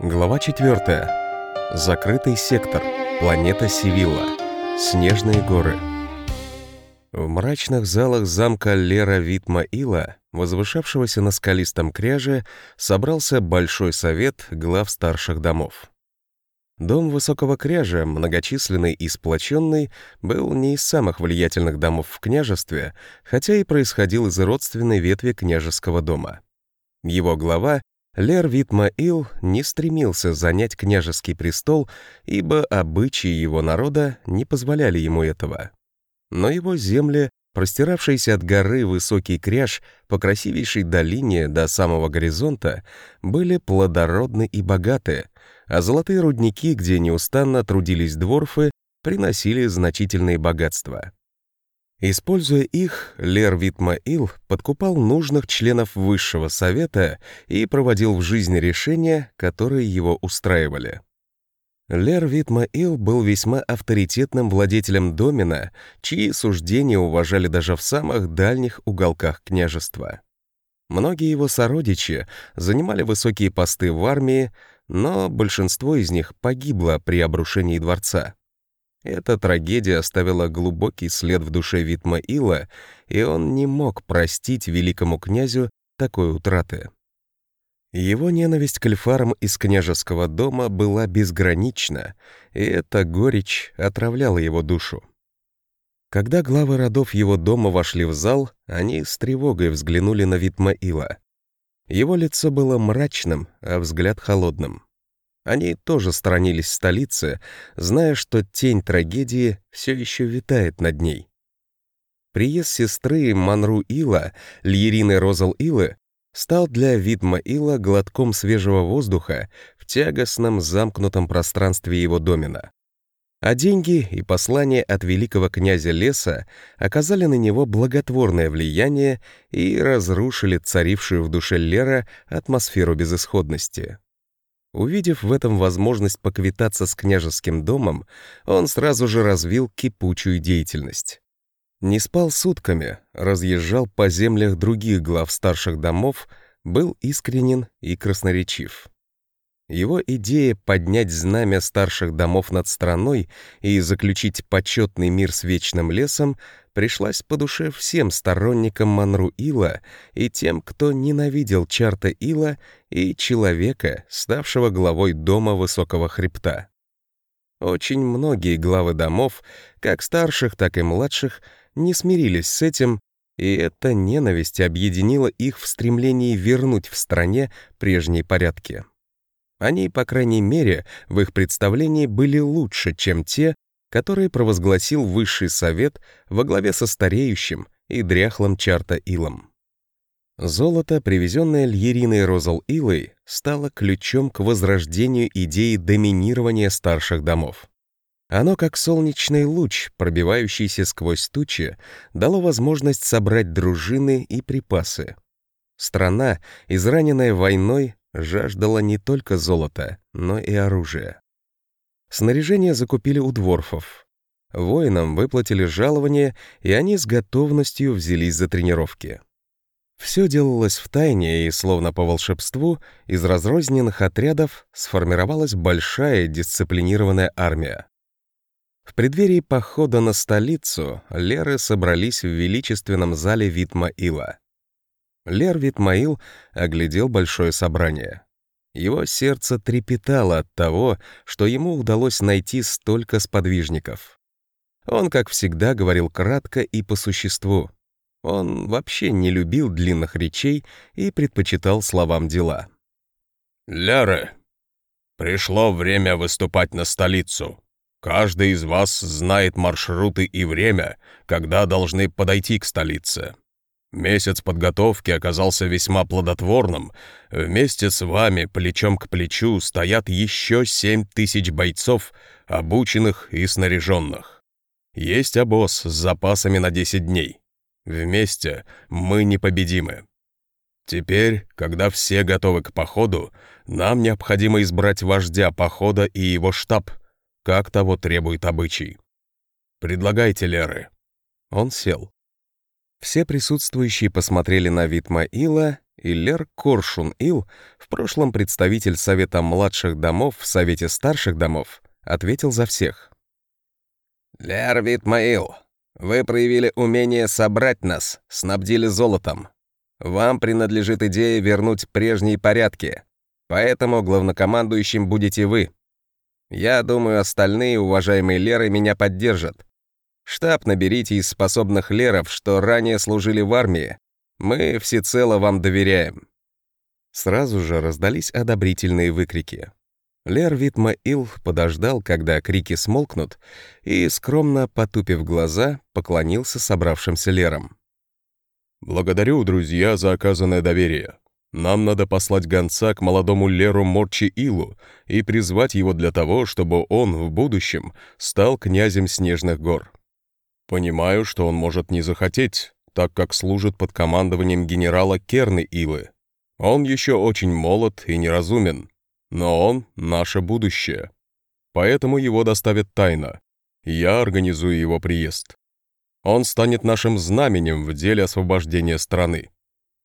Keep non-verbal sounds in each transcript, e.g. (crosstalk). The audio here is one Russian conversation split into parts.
Глава 4. Закрытый сектор. Планета Сивилла. Снежные горы. В мрачных залах замка Лера Витмаила, возвышавшегося на скалистом кряже, собрался большой совет глав старших домов. Дом высокого кряжа, многочисленный и сплоченный, был не из самых влиятельных домов в княжестве, хотя и происходил из родственной ветви княжеского дома. Его глава, Лер Витмаил не стремился занять княжеский престол, ибо обычаи его народа не позволяли ему этого. Но его земли, простиравшиеся от горы Высокий Кряж по красивейшей долине до самого горизонта, были плодородны и богаты, а золотые рудники, где неустанно трудились дворфы, приносили значительные богатства. Используя их, Лер Витмаил подкупал нужных членов Высшего Совета и проводил в жизнь решения, которые его устраивали. Лер Витмаил был весьма авторитетным владетелем домена, чьи суждения уважали даже в самых дальних уголках княжества. Многие его сородичи занимали высокие посты в армии, но большинство из них погибло при обрушении дворца. Эта трагедия оставила глубокий след в душе Витмаила, и он не мог простить великому князю такой утраты. Его ненависть к эльфарам из княжеского дома была безгранична, и эта горечь отравляла его душу. Когда главы родов его дома вошли в зал, они с тревогой взглянули на Витмаила. Его лицо было мрачным, а взгляд холодным. Они тоже сторонились столицы, зная, что тень трагедии все еще витает над ней. Приезд сестры Манру Ила, Льерины Розал Илы, стал для Видма Ила глотком свежего воздуха в тягостном замкнутом пространстве его домена. А деньги и послания от великого князя леса оказали на него благотворное влияние и разрушили царившую в душе Лера атмосферу безысходности. Увидев в этом возможность поквитаться с княжеским домом, он сразу же развил кипучую деятельность. Не спал сутками, разъезжал по землях других глав старших домов, был искренен и красноречив. Его идея поднять знамя старших домов над страной и заключить почетный мир с вечным лесом пришлась по душе всем сторонникам Манру Ила и тем, кто ненавидел Чарта Ила и человека, ставшего главой дома Высокого Хребта. Очень многие главы домов, как старших, так и младших, не смирились с этим, и эта ненависть объединила их в стремлении вернуть в стране прежние порядки. Они, по крайней мере, в их представлении были лучше, чем те, которые провозгласил Высший Совет во главе со стареющим и дряхлым Чарта Илом. Золото, привезенное Льериной Розал Илой, стало ключом к возрождению идеи доминирования старших домов. Оно, как солнечный луч, пробивающийся сквозь тучи, дало возможность собрать дружины и припасы. Страна, израненная войной, жаждала не только золота, но и оружия. Снаряжение закупили у дворфов. Воинам выплатили жалование, и они с готовностью взялись за тренировки. Все делалось в тайне, и, словно по волшебству, из разрозненных отрядов сформировалась большая дисциплинированная армия. В преддверии похода на столицу Леры собрались в величественном зале Витмаила. Лер Витмаил оглядел большое собрание. Его сердце трепетало от того, что ему удалось найти столько сподвижников. Он, как всегда, говорил кратко и по существу. Он вообще не любил длинных речей и предпочитал словам дела. «Ляры, пришло время выступать на столицу. Каждый из вас знает маршруты и время, когда должны подойти к столице. Месяц подготовки оказался весьма плодотворным. Вместе с вами, плечом к плечу, стоят еще семь тысяч бойцов, обученных и снаряженных. Есть обоз с запасами на 10 дней. Вместе мы непобедимы. Теперь, когда все готовы к походу, нам необходимо избрать вождя похода и его штаб, как того требует обычай. Предлагайте, Леры. Он сел. Все присутствующие посмотрели на Витмаила, и Лер Коршун-Ил, в прошлом представитель Совета младших домов в Совете старших домов, ответил за всех. «Лер Витмаил, вы проявили умение собрать нас, снабдили золотом. Вам принадлежит идея вернуть прежние порядки, поэтому главнокомандующим будете вы. Я думаю, остальные уважаемые Леры меня поддержат. Штаб наберите из способных Леров, что ранее служили в армии. Мы всецело вам доверяем». Сразу же раздались одобрительные выкрики. Лер Витмаил подождал, когда крики смолкнут, и, скромно потупив глаза, поклонился собравшимся Лерам. «Благодарю, друзья, за оказанное доверие. Нам надо послать гонца к молодому Леру Морчи Илу и призвать его для того, чтобы он в будущем стал князем Снежных гор. Понимаю, что он может не захотеть, так как служит под командованием генерала Керны Илы. Он еще очень молод и неразумен, но он — наше будущее. Поэтому его доставят тайно. Я организую его приезд. Он станет нашим знаменем в деле освобождения страны.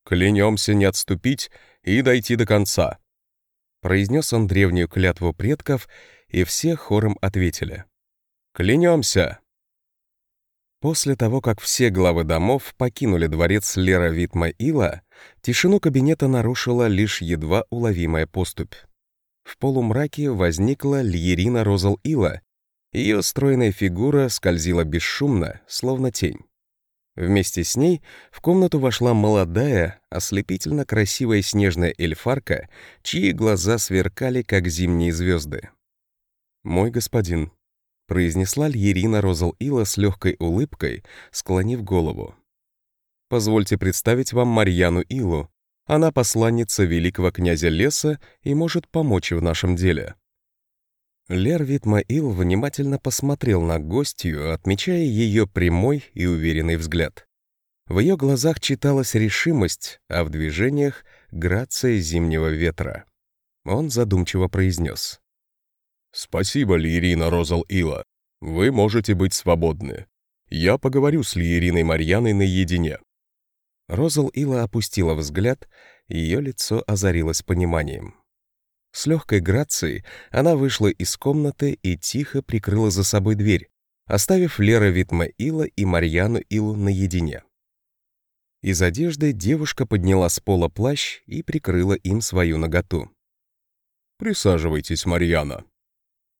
Клянемся не отступить и дойти до конца». Произнес он древнюю клятву предков, и все хором ответили. «Клянемся!» После того, как все главы домов покинули дворец Лера Витма Ила, тишину кабинета нарушила лишь едва уловимая поступь. В полумраке возникла Льерина Розал Ила. Ее стройная фигура скользила бесшумно, словно тень. Вместе с ней в комнату вошла молодая, ослепительно красивая снежная эльфарка, чьи глаза сверкали, как зимние звезды. «Мой господин», — произнесла Льерина Розал Ила с легкой улыбкой, склонив голову. «Позвольте представить вам Марьяну Илу, она посланница великого князя леса и может помочь в нашем деле». Лер Витмаил внимательно посмотрел на гостью, отмечая ее прямой и уверенный взгляд. В ее глазах читалась решимость, а в движениях — грация зимнего ветра. Он задумчиво произнес. «Спасибо, Лиерина Розал Ила. Вы можете быть свободны. Я поговорю с Лиериной Марьяной наедине. Розал Ила опустила взгляд, ее лицо озарилось пониманием. С легкой грацией она вышла из комнаты и тихо прикрыла за собой дверь, оставив Лера Витма Ила и Марьяну Илу наедине. Из одежды девушка подняла с пола плащ и прикрыла им свою наготу. «Присаживайтесь, Марьяна».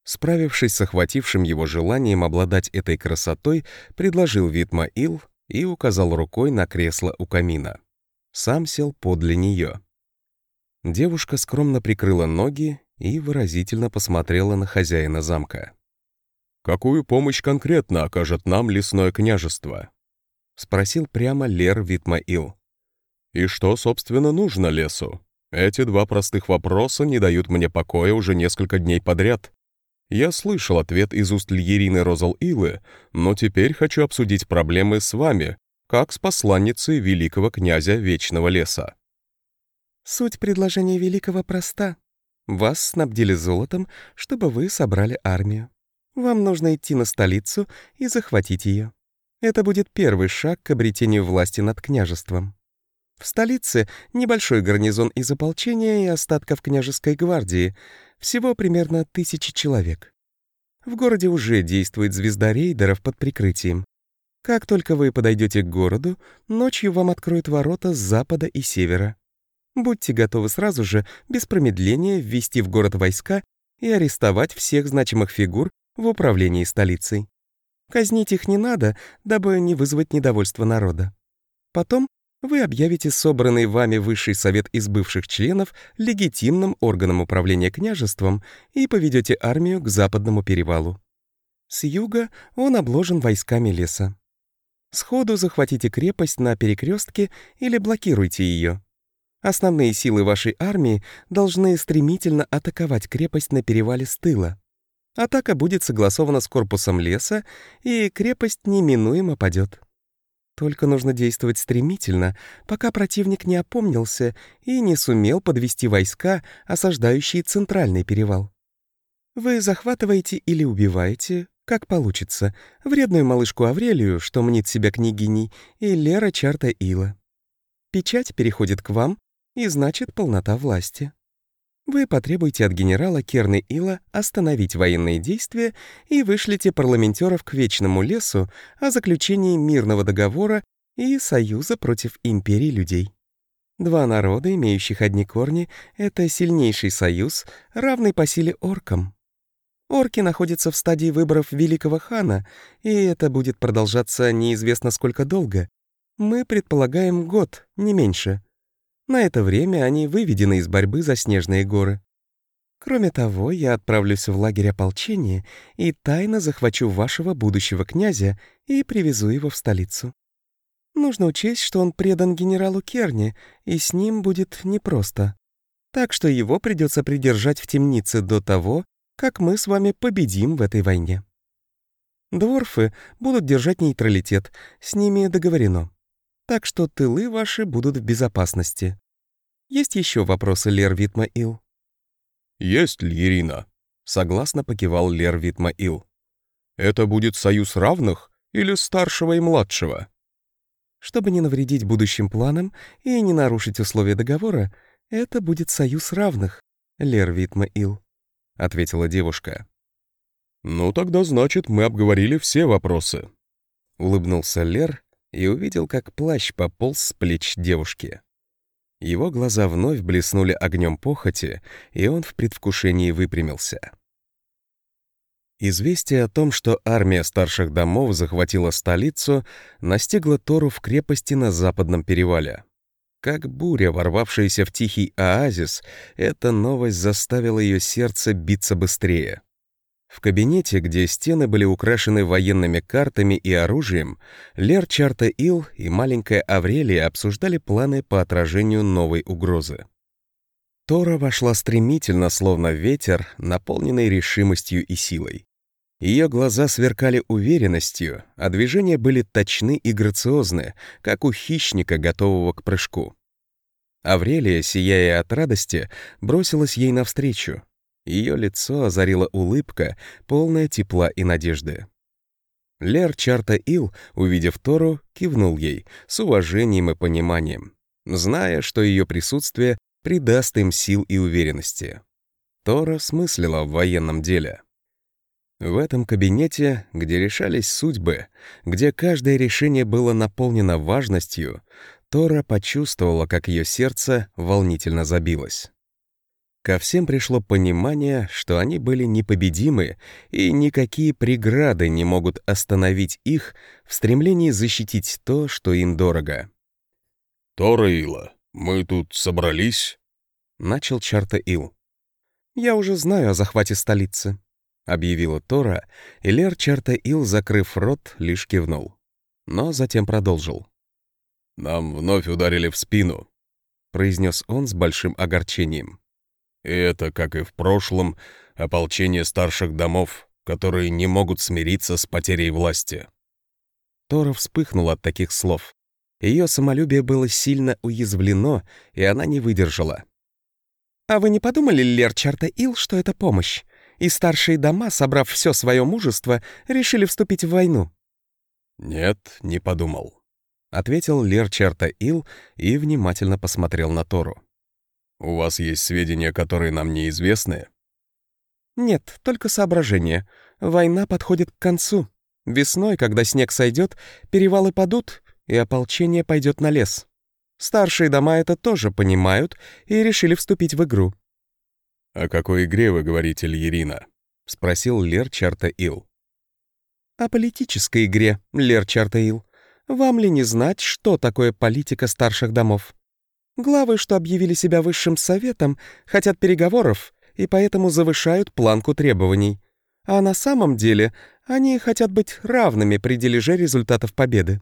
Справившись с охватившим его желанием обладать этой красотой, предложил Витма Ил, и указал рукой на кресло у камина. Сам сел подле нее. Девушка скромно прикрыла ноги и выразительно посмотрела на хозяина замка. «Какую помощь конкретно окажет нам лесное княжество?» — спросил прямо Лер Витмаил. «И что, собственно, нужно лесу? Эти два простых вопроса не дают мне покоя уже несколько дней подряд. Я слышал ответ из уст Льерины Розал-Илы, но теперь хочу обсудить проблемы с вами, как с посланницей великого князя Вечного Леса. Суть предложения Великого проста. Вас снабдили золотом, чтобы вы собрали армию. Вам нужно идти на столицу и захватить ее. Это будет первый шаг к обретению власти над княжеством. В столице небольшой гарнизон из ополчения и остатков княжеской гвардии — всего примерно тысячи человек. В городе уже действует звезда рейдеров под прикрытием. Как только вы подойдете к городу, ночью вам откроют ворота с запада и севера. Будьте готовы сразу же, без промедления, ввести в город войска и арестовать всех значимых фигур в управлении столицей. Казнить их не надо, дабы не вызвать недовольство народа. Потом вы объявите собранный вами высший совет из бывших членов легитимным органом управления княжеством и поведете армию к западному перевалу. С юга он обложен войсками леса. Сходу захватите крепость на перекрестке или блокируйте ее. Основные силы вашей армии должны стремительно атаковать крепость на перевале с тыла. Атака будет согласована с корпусом леса, и крепость неминуемо падет. Только нужно действовать стремительно, пока противник не опомнился и не сумел подвести войска, осаждающие центральный перевал. Вы захватываете или убиваете, как получится, вредную малышку Аврелию, что мнит себя княгиней, и Лера Чарта Ила. Печать переходит к вам, и значит полнота власти. Вы потребуете от генерала Керны Ила остановить военные действия и вышлите парламентеров к Вечному лесу о заключении мирного договора и союза против империи людей. Два народа, имеющих одни корни, — это сильнейший союз, равный по силе оркам. Орки находятся в стадии выборов великого хана, и это будет продолжаться неизвестно сколько долго. Мы предполагаем год, не меньше. На это время они выведены из борьбы за снежные горы. Кроме того, я отправлюсь в лагерь ополчения и тайно захвачу вашего будущего князя и привезу его в столицу. Нужно учесть, что он предан генералу Керни, и с ним будет непросто. Так что его придется придержать в темнице до того, как мы с вами победим в этой войне. Дворфы будут держать нейтралитет, с ними договорено. Так что тылы ваши будут в безопасности. Есть еще вопросы, Лер Витмаил? «Есть, Ирина. согласно покивал Лер Витмаил. «Это будет союз равных или старшего и младшего?» Чтобы не навредить будущим планам и не нарушить условия договора, это будет союз равных, Лер Витмаил ответила девушка. «Ну, тогда значит, мы обговорили все вопросы». Улыбнулся Лер и увидел, как плащ пополз с плеч девушки. Его глаза вновь блеснули огнем похоти, и он в предвкушении выпрямился. Известие о том, что армия старших домов захватила столицу, настигло Тору в крепости на западном перевале. Как буря, ворвавшаяся в тихий оазис, эта новость заставила ее сердце биться быстрее. В кабинете, где стены были украшены военными картами и оружием, Лер Чарта Ил и маленькая Аврелия обсуждали планы по отражению новой угрозы. Тора вошла стремительно, словно ветер, наполненный решимостью и силой. Ее глаза сверкали уверенностью, а движения были точны и грациозны, как у хищника, готового к прыжку. Аврелия, сияя от радости, бросилась ей навстречу. Ее лицо озарила улыбка, полная тепла и надежды. Лер Чарта Ил, увидев Тору, кивнул ей с уважением и пониманием, зная, что ее присутствие придаст им сил и уверенности. Тора смыслила в военном деле. В этом кабинете, где решались судьбы, где каждое решение было наполнено важностью, Тора почувствовала, как ее сердце волнительно забилось. Ко всем пришло понимание, что они были непобедимы, и никакие преграды не могут остановить их в стремлении защитить то, что им дорого. «Тора Ила, мы тут собрались?» — начал Чарта Ил. «Я уже знаю о захвате столицы», объявила Тора, и Лер Чарта-Ил, закрыв рот, лишь кивнул. Но затем продолжил. «Нам вновь ударили в спину», — произнес он с большим огорчением. «И это, как и в прошлом, ополчение старших домов, которые не могут смириться с потерей власти». Тора вспыхнула от таких слов. Ее самолюбие было сильно уязвлено, и она не выдержала. «А вы не подумали, Лер Чарта-Ил, что это помощь? и старшие дома, собрав все свое мужество, решили вступить в войну. «Нет, не подумал», — ответил Лер Черта Ил и внимательно посмотрел на Тору. «У вас есть сведения, которые нам неизвестны?» «Нет, только соображения. Война подходит к концу. Весной, когда снег сойдет, перевалы падут, и ополчение пойдет на лес. Старшие дома это тоже понимают и решили вступить в игру. «О какой игре вы говорите, Льерина?» — спросил Лер Чартаил. «О политической игре, Лер Чартаил. Вам ли не знать, что такое политика старших домов? Главы, что объявили себя высшим советом, хотят переговоров и поэтому завышают планку требований. А на самом деле они хотят быть равными при дележе результатов победы.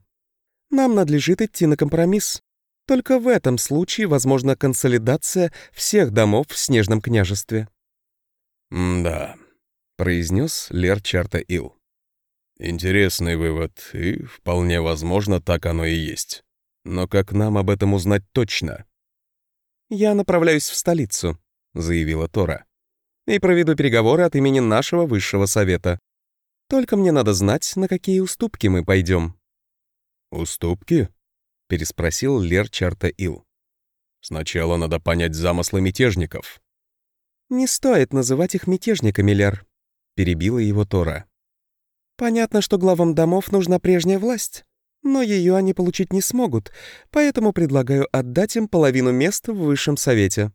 Нам надлежит идти на компромисс. Только в этом случае возможна консолидация всех домов в Снежном княжестве. «Да», — произнес Лер Чарта Ил. «Интересный вывод, и вполне возможно, так оно и есть. Но как нам об этом узнать точно?» «Я направляюсь в столицу», — заявила Тора. «И проведу переговоры от имени нашего высшего совета. Только мне надо знать, на какие уступки мы пойдем». «Уступки?» — переспросил Лер Чарта Ил. Сначала надо понять замыслы мятежников». «Не стоит называть их мятежниками, Лер», — перебила его Тора. «Понятно, что главам домов нужна прежняя власть, но ее они получить не смогут, поэтому предлагаю отдать им половину мест в Высшем Совете».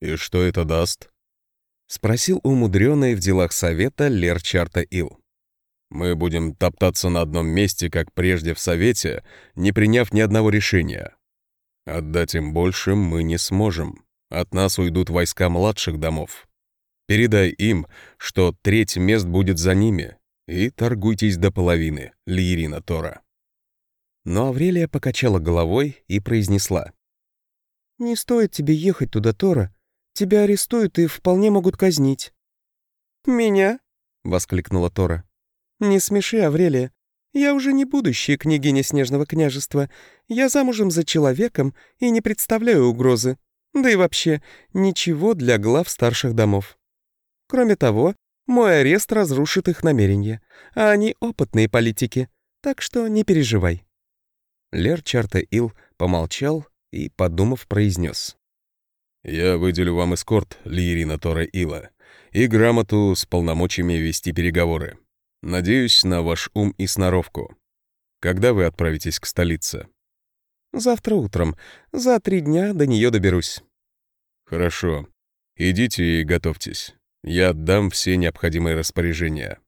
«И что это даст?» — спросил умудренный в делах Совета Лер Чарта Ил. «Мы будем топтаться на одном месте, как прежде в Совете, не приняв ни одного решения. Отдать им больше мы не сможем. От нас уйдут войска младших домов. Передай им, что треть мест будет за ними, и торгуйтесь до половины, Лиерина Тора». Но Аврелия покачала головой и произнесла. «Не стоит тебе ехать туда, Тора. Тебя арестуют и вполне могут казнить». «Меня?» — воскликнула Тора. «Не смеши, Аврелия. Я уже не будущая княгиня Снежного княжества. Я замужем за человеком и не представляю угрозы. Да и вообще, ничего для глав старших домов. Кроме того, мой арест разрушит их намерения, а они опытные политики, так что не переживай». Лер Чарта Ил помолчал и, подумав, произнес. «Я выделю вам эскорт, Лиерина Тора Ила, и грамоту с полномочиями вести переговоры. Надеюсь на ваш ум и сноровку. Когда вы отправитесь к столице?» «Завтра утром. За три дня до нее доберусь». «Хорошо. Идите и готовьтесь. Я отдам все необходимые распоряжения.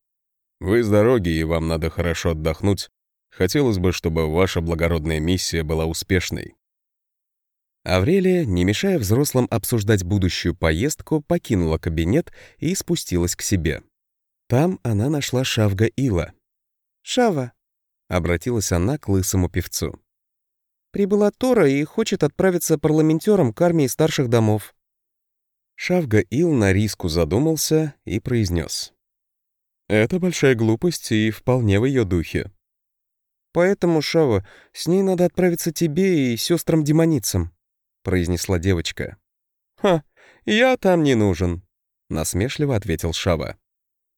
Вы с дороги, и вам надо хорошо отдохнуть. Хотелось бы, чтобы ваша благородная миссия была успешной. Аврелия, не мешая взрослым обсуждать будущую поездку, покинула кабинет и спустилась к себе. Там она нашла Шавга Ила. «Шава», — обратилась она к лысому певцу. «Прибыла Тора и хочет отправиться парламентером к армии старших домов». Шавга Ил на риску задумался и произнес. «Это большая глупость и вполне в ее духе». «Поэтому, Шава, с ней надо отправиться тебе и сестрам-демоницам», произнесла девочка. «Ха, я там не нужен», — насмешливо ответил Шава.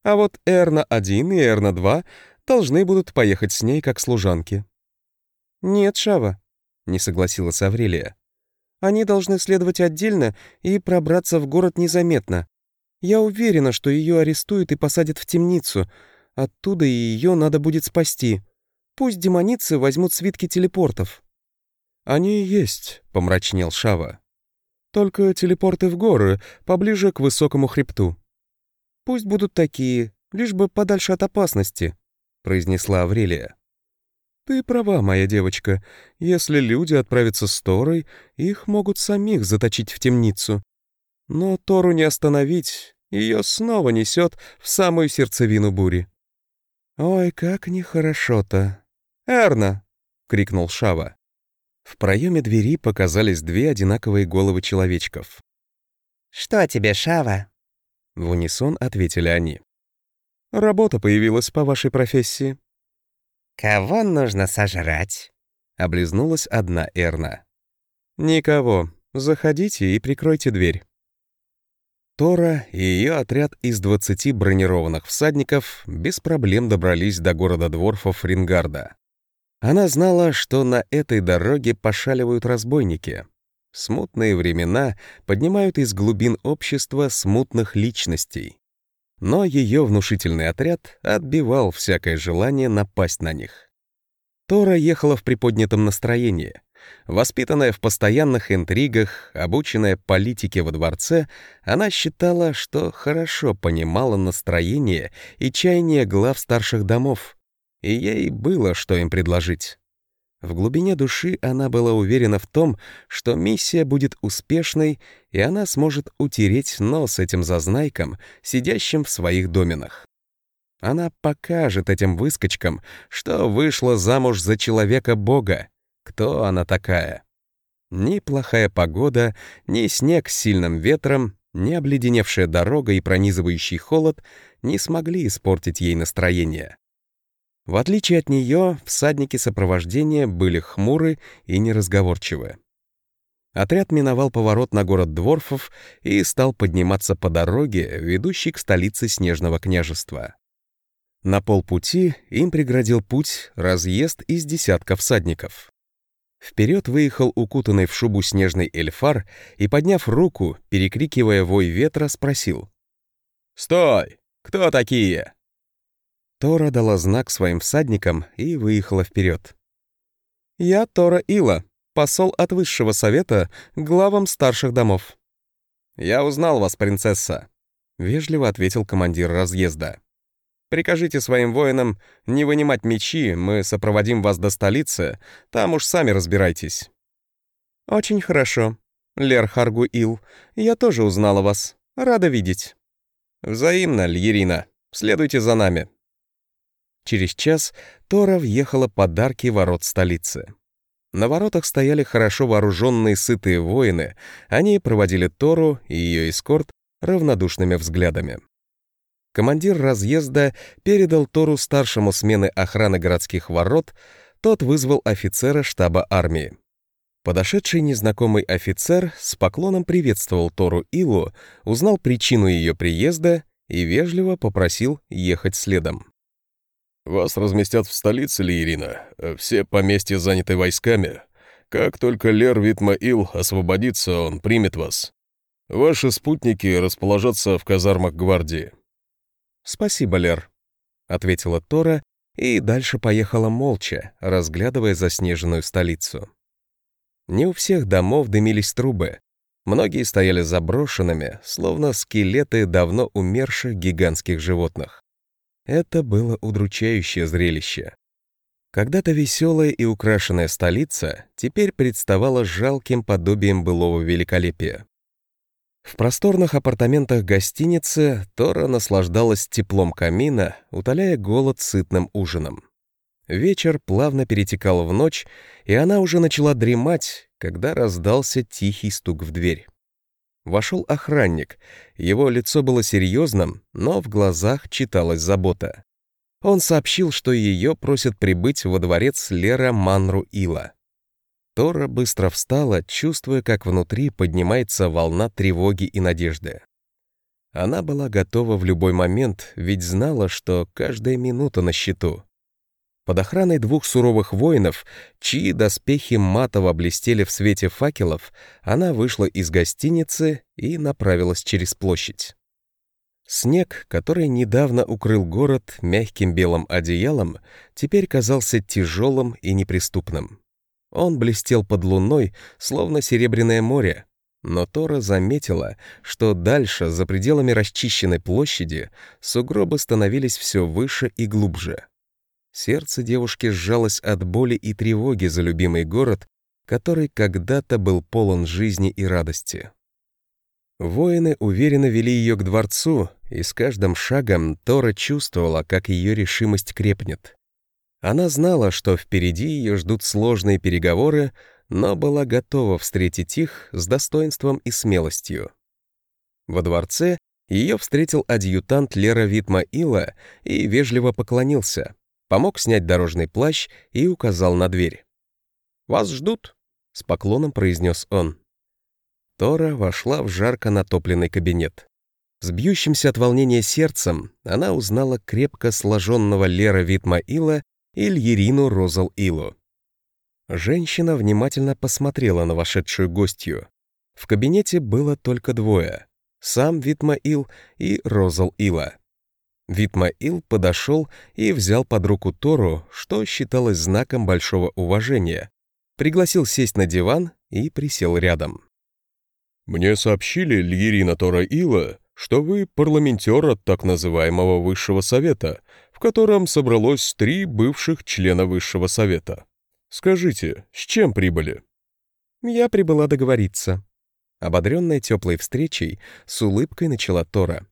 «А вот Эрна-1 и Эрна-2 должны будут поехать с ней как служанки». «Нет, Шава», — не согласилась Аврелия. «Они должны следовать отдельно и пробраться в город незаметно. Я уверена, что ее арестуют и посадят в темницу. Оттуда ее надо будет спасти. Пусть демоницы возьмут свитки телепортов». «Они и есть», — помрачнел Шава. «Только телепорты в горы, поближе к высокому хребту». «Пусть будут такие, лишь бы подальше от опасности», — произнесла Аврелия. «Ты права, моя девочка. Если люди отправятся с Торой, их могут самих заточить в темницу. Но Тору не остановить, ее снова несет в самую сердцевину бури». «Ой, как нехорошо-то!» «Эрна!» — крикнул Шава. В проеме двери показались две одинаковые головы человечков. «Что тебе, Шава?» В унисон ответили они. «Работа появилась по вашей профессии». «Кого нужно сожрать?» — облизнулась одна Эрна. «Никого. Заходите и прикройте дверь». Тора и ее отряд из 20 бронированных всадников без проблем добрались до города Дворфов Рингарда. Она знала, что на этой дороге пошаливают разбойники. Смутные времена поднимают из глубин общества смутных личностей. Но ее внушительный отряд отбивал всякое желание напасть на них. Тора ехала в приподнятом настроении. Воспитанная в постоянных интригах, обученная политике во дворце, она считала, что хорошо понимала настроение и чаяние глав старших домов, и ей было что им предложить. В глубине души она была уверена в том, что миссия будет успешной, и она сможет утереть нос этим зазнайкам, сидящим в своих доменах. Она покажет этим выскочкам, что вышла замуж за человека-бога. Кто она такая? Ни плохая погода, ни снег с сильным ветром, ни обледеневшая дорога и пронизывающий холод не смогли испортить ей настроение. В отличие от нее, всадники сопровождения были хмуры и неразговорчивы. Отряд миновал поворот на город Дворфов и стал подниматься по дороге, ведущей к столице Снежного княжества. На полпути им преградил путь разъезд из десятка всадников. Вперед выехал укутанный в шубу снежный эльфар и, подняв руку, перекрикивая вой ветра, спросил. «Стой! Кто такие?» Тора дала знак своим всадникам и выехала вперед. «Я Тора Ила, посол от Высшего Совета главам старших домов». «Я узнал вас, принцесса», — вежливо ответил командир разъезда. «Прикажите своим воинам не вынимать мечи, мы сопроводим вас до столицы, там уж сами разбирайтесь». «Очень хорошо. Лер Харгу Ил, я тоже узнала вас. Рада видеть». «Взаимно, Льерина. Следуйте за нами». Через час Тора въехала под арки ворот столицы. На воротах стояли хорошо вооруженные сытые воины, они проводили Тору и ее эскорт равнодушными взглядами. Командир разъезда передал Тору старшему смены охраны городских ворот, тот вызвал офицера штаба армии. Подошедший незнакомый офицер с поклоном приветствовал Тору Илу, узнал причину ее приезда и вежливо попросил ехать следом. Вас разместят в столице, Лиерина. Все поместья заняты войсками. Как только Лер Витмаил освободится, он примет вас. Ваши спутники расположатся в казармах гвардии». «Спасибо, Лер», — ответила Тора и дальше поехала молча, разглядывая заснеженную столицу. Не у всех домов дымились трубы. Многие стояли заброшенными, словно скелеты давно умерших гигантских животных. Это было удручающее зрелище. Когда-то веселая и украшенная столица теперь представала жалким подобием былого великолепия. В просторных апартаментах гостиницы Тора наслаждалась теплом камина, утоляя голод сытным ужином. Вечер плавно перетекал в ночь, и она уже начала дремать, когда раздался тихий стук в дверь. Вошел охранник. Его лицо было серьезным, но в глазах читалась забота. Он сообщил, что ее просят прибыть во дворец Лера Манру Ила. Тора быстро встала, чувствуя, как внутри поднимается волна тревоги и надежды. Она была готова в любой момент, ведь знала, что каждая минута на счету. Под охраной двух суровых воинов, чьи доспехи матово блестели в свете факелов, она вышла из гостиницы и направилась через площадь. Снег, который недавно укрыл город мягким белым одеялом, теперь казался тяжелым и неприступным. Он блестел под луной, словно серебряное море, но Тора заметила, что дальше, за пределами расчищенной площади, сугробы становились все выше и глубже. Сердце девушки сжалось от боли и тревоги за любимый город, который когда-то был полон жизни и радости. Воины уверенно вели ее к дворцу, и с каждым шагом Тора чувствовала, как ее решимость крепнет. Она знала, что впереди ее ждут сложные переговоры, но была готова встретить их с достоинством и смелостью. Во дворце ее встретил адъютант Лера Витмаила и вежливо поклонился помог снять дорожный плащ и указал на дверь. «Вас ждут», — с поклоном произнес он. Тора вошла в жарко натопленный кабинет. С бьющимся от волнения сердцем она узнала крепко сложенного Лера Витмаила и Льерину Розал-Илу. Женщина внимательно посмотрела на вошедшую гостью. В кабинете было только двое — сам Витмаил и Розал-Ила. Витмаил подошел и взял под руку Тору, что считалось знаком большого уважения, пригласил сесть на диван и присел рядом. «Мне сообщили, Льерина Тора Ила, что вы парламентер от так называемого Высшего Совета, в котором собралось три бывших члена Высшего Совета. Скажите, с чем прибыли?» «Я прибыла договориться». Ободренная теплой встречей, с улыбкой начала Тора.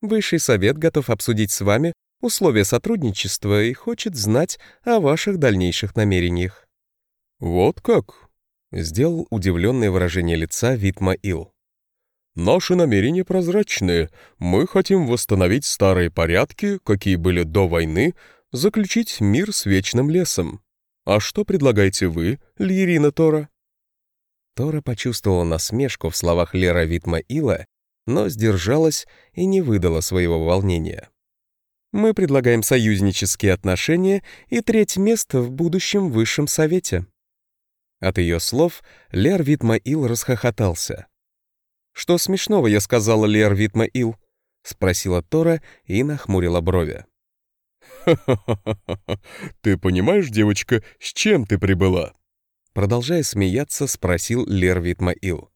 Высший совет готов обсудить с вами условия сотрудничества и хочет знать о ваших дальнейших намерениях». «Вот как?» — сделал удивленное выражение лица Витмаил. «Наши намерения прозрачные. Мы хотим восстановить старые порядки, какие были до войны, заключить мир с Вечным лесом. А что предлагаете вы, Льерина Тора?» Тора почувствовала насмешку в словах Лера Витмаила но сдержалась и не выдала своего волнения. «Мы предлагаем союзнические отношения и треть места в будущем Высшем Совете». От ее слов Лер Витмаил расхохотался. «Что смешного я сказала, Лер Витмаил?» — спросила Тора и нахмурила брови. «Ха-ха-ха! Ты понимаешь, девочка, с чем ты прибыла?» Продолжая смеяться, спросил Лер Витмаил.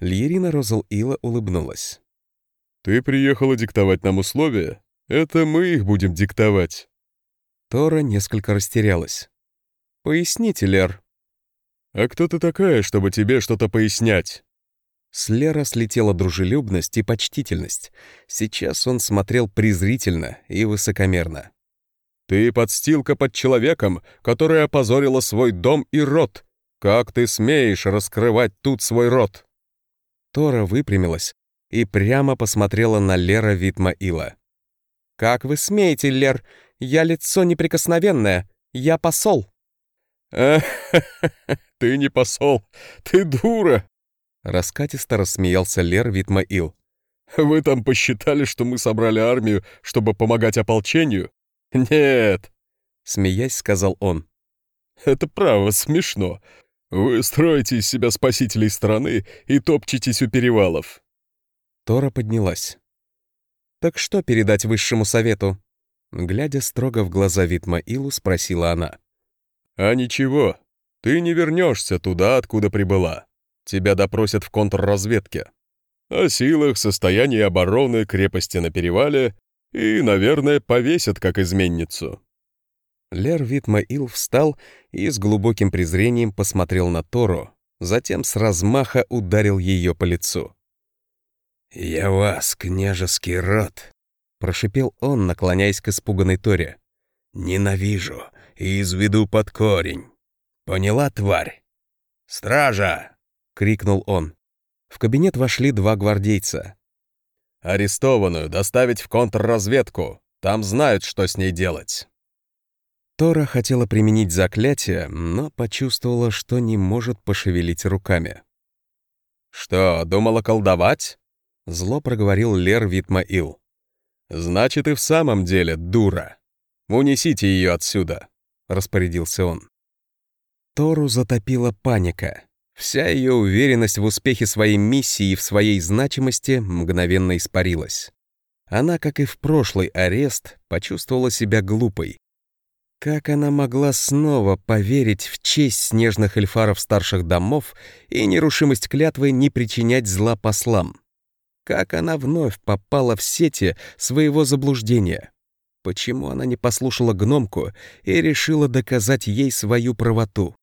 Льерина Розал-Ила улыбнулась. «Ты приехала диктовать нам условия? Это мы их будем диктовать». Тора несколько растерялась. «Поясните, Лер». «А кто ты такая, чтобы тебе что-то пояснять?» С Лера слетела дружелюбность и почтительность. Сейчас он смотрел презрительно и высокомерно. «Ты подстилка под человеком, которая опозорила свой дом и род. Как ты смеешь раскрывать тут свой род?» Тора выпрямилась и прямо посмотрела на Лера Витмаила. «Как вы смеете, Лер? Я лицо неприкосновенное. Я посол». «Ах, (laughs) ты не посол, ты дура!» Раскатисто рассмеялся Лер Витмаил. «Вы там посчитали, что мы собрали армию, чтобы помогать ополчению? Нет!» Смеясь, сказал он. «Это право смешно. Вы строите из себя спасителей страны и топчетесь у перевалов». Тора поднялась. «Так что передать высшему совету?» Глядя строго в глаза Витмаилу, спросила она. «А ничего, ты не вернешься туда, откуда прибыла. Тебя допросят в контрразведке. О силах, состоянии обороны, крепости на перевале и, наверное, повесят как изменницу». Лер Витмаил встал и с глубоким презрением посмотрел на Тору, затем с размаха ударил ее по лицу. «Я вас, княжеский род», — прошипел он, наклоняясь к испуганной Торе. «Ненавижу и изведу под корень. Поняла, тварь? Стража!» — крикнул он. В кабинет вошли два гвардейца. «Арестованную доставить в контрразведку. Там знают, что с ней делать». Тора хотела применить заклятие, но почувствовала, что не может пошевелить руками. «Что, думала колдовать?» — зло проговорил Лер Витмаил. «Значит, и в самом деле дура. Унесите ее отсюда», — распорядился он. Тору затопила паника. Вся ее уверенность в успехе своей миссии и в своей значимости мгновенно испарилась. Она, как и в прошлый арест, почувствовала себя глупой. Как она могла снова поверить в честь снежных эльфаров старших домов и нерушимость клятвы не причинять зла послам? Как она вновь попала в сети своего заблуждения? Почему она не послушала гномку и решила доказать ей свою правоту?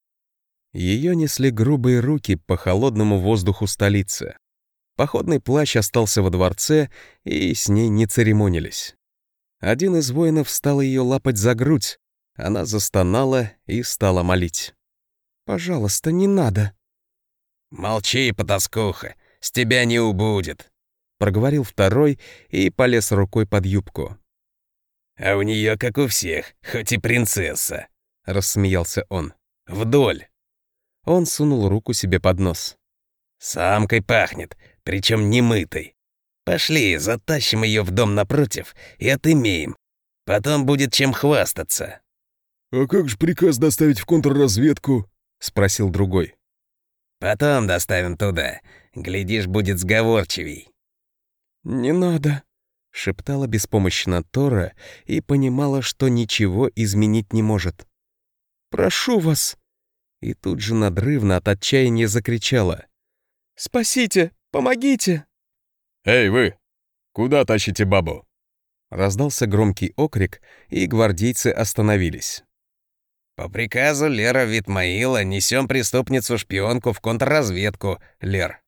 Ее несли грубые руки по холодному воздуху столицы. Походный плащ остался во дворце, и с ней не церемонились. Один из воинов стал ее лапать за грудь, она застонала и стала молить. «Пожалуйста, не надо». «Молчи, потаскуха, с тебя не убудет», — проговорил второй и полез рукой под юбку. «А у нее, как у всех, хоть и принцесса», — рассмеялся он. «Вдоль». Он сунул руку себе под нос. «Самкой пахнет, причем немытой. Пошли, затащим ее в дом напротив и отымеем. Потом будет чем хвастаться». «А как же приказ доставить в контрразведку?» — спросил другой. «Потом доставим туда. Глядишь, будет сговорчивей». «Не надо», — шептала беспомощно Тора и понимала, что ничего изменить не может. «Прошу вас!» И тут же надрывно от отчаяния закричала. «Спасите! Помогите!» «Эй, вы! Куда тащите бабу?» Раздался громкий окрик, и гвардейцы остановились. «По приказу Лера Витмаила несем преступницу-шпионку в контрразведку, Лер».